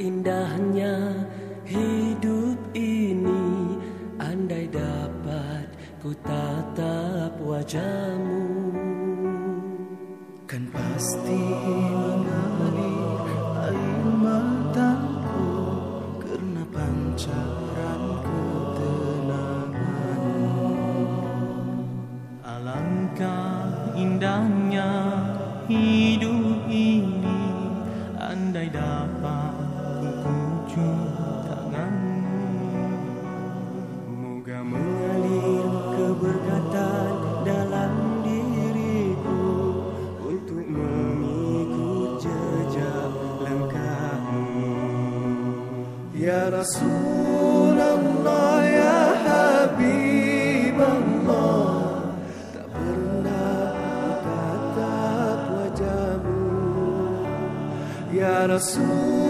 indahnya hidup ini Andai dapat ku tatap wajahmu. Kan pasti mengalir air mataku Karena pancaran ketenanganmu. Alangkah indahnya hidup keberkatan dalam diriku Untuk mengikut jejak langkahmu. Ya Rasulullah ya Habib Allah Tak pernah tatap wajahmu Ya Rasulullah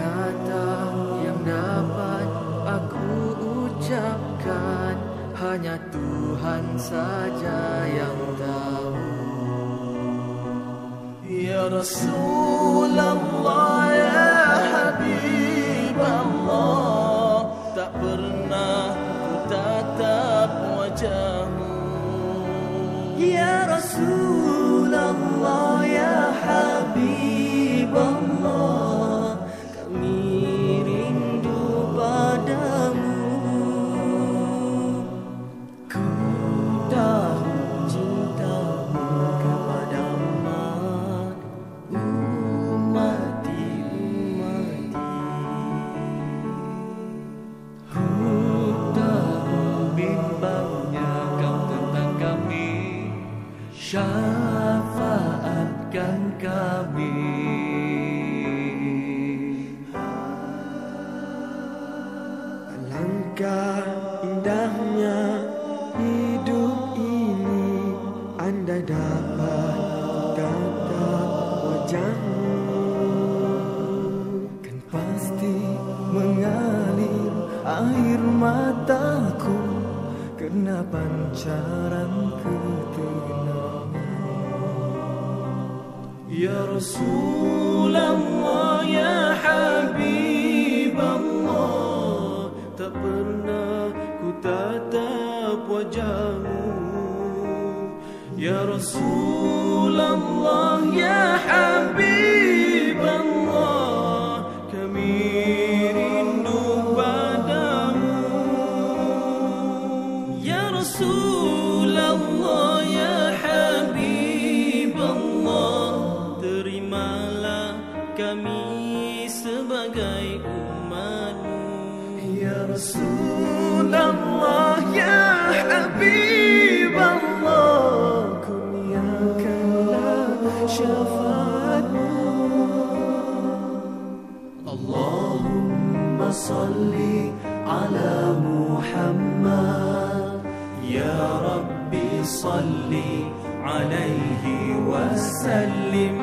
kata yang dapat aku ucapkan. Hanya Tuhan saja yang tahu. Ya Rasulullah ya Habib Allah Tak pernah ku tatap wajahmu. Ya Rasulullah Syafaatkan kami. Alangkah indahnya hidup ini Andai dapat tatap wajahmu. Kan pasti mengalir air mataku Karena pancaran ketenangan Ya Rasulullah ya Habib Allah Tak pernah ku tatap wajahmu Ya Rasulullah ya Habib Allah Kami rindu padamu Ya Rasulullah ya رسول الله يا حبيب الله كن يا كلا شفاء. اللهم صل على محمد. يا ربي صل عليه وسلم.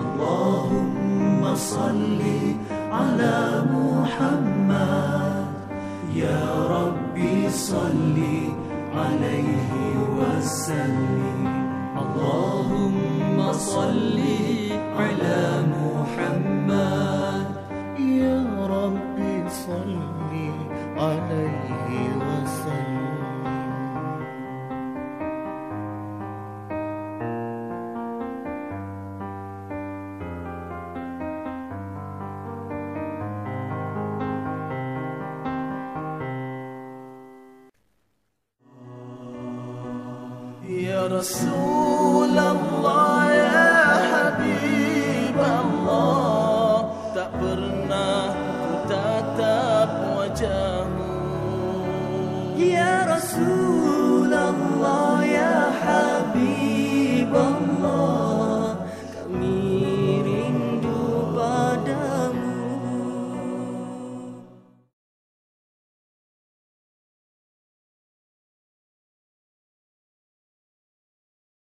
اللهم صل على محمد. يا ربي صل عليه وسلم. اللهم صل على محمد. Ya Rasul Allah, ya Habib Allah Tak pernah ku tatap wajahmu. Ya Rasul.